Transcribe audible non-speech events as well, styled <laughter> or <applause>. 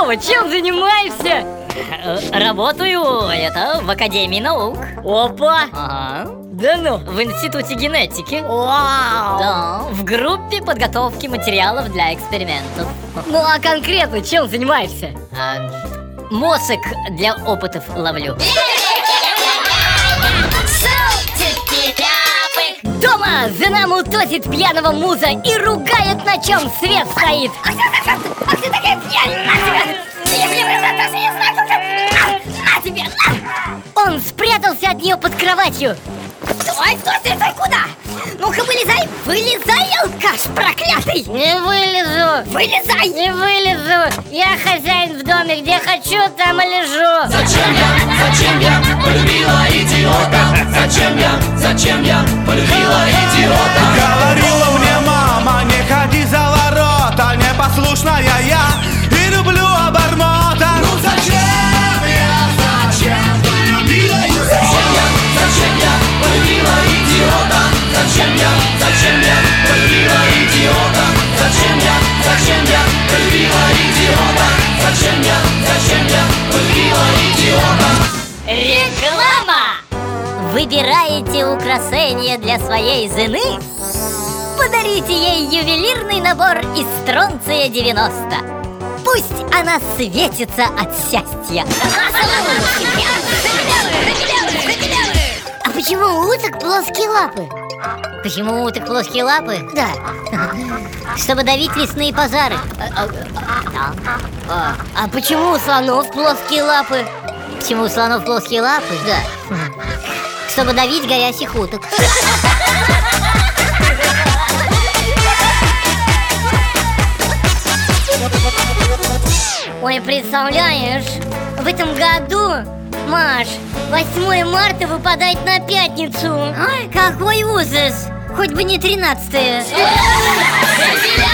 Вова, чем занимаешься? Работаю, это, в Академии наук. Опа! Ага. Да ну! В Институте генетики. Вау! Да, в группе подготовки материалов для экспериментов. Ну а конкретно чем занимаешься? А, мозг для опытов ловлю. Дома жена мутозит пьяного муза и ругает, на чем свет стоит. Он спрятался от нее под кроватью. Стой, стой, стой, стой, куда? Ну-ка, вылезай, вылезай, алкаш проклятый! Не вылезу! Вылезай! Не вылезу! Я хозяин в доме, где хочу, там и лежу! Зачем я, зачем я полюбила идиота? Зачем я, зачем Непослушная я и люблю обормота Ну зачем я, зачем полюбила Зачем я, зачем я полюбила идиота? Зачем я, зачем я полюбила идиота? Зачем я, зачем я полюбила идиота? Зачем я, зачем я полюбила идиота? Реклама! Выбираете украшения для своей жены? Подарите ей ювелирный набор из Стронция 90 Пусть она светится от счастья А почему у уток плоские лапы? Почему у уток плоские лапы? Да <laughs> Чтобы давить лесные пожары а, а почему у слонов плоские лапы? Почему у слонов плоские лапы? Да. Чтобы давить горящих уток. <laughs> Ой, представляешь, в этом году, Маш, 8 марта выпадает на пятницу. Ой, какой ужас! Хоть бы не 13 Танцуем, <laughs>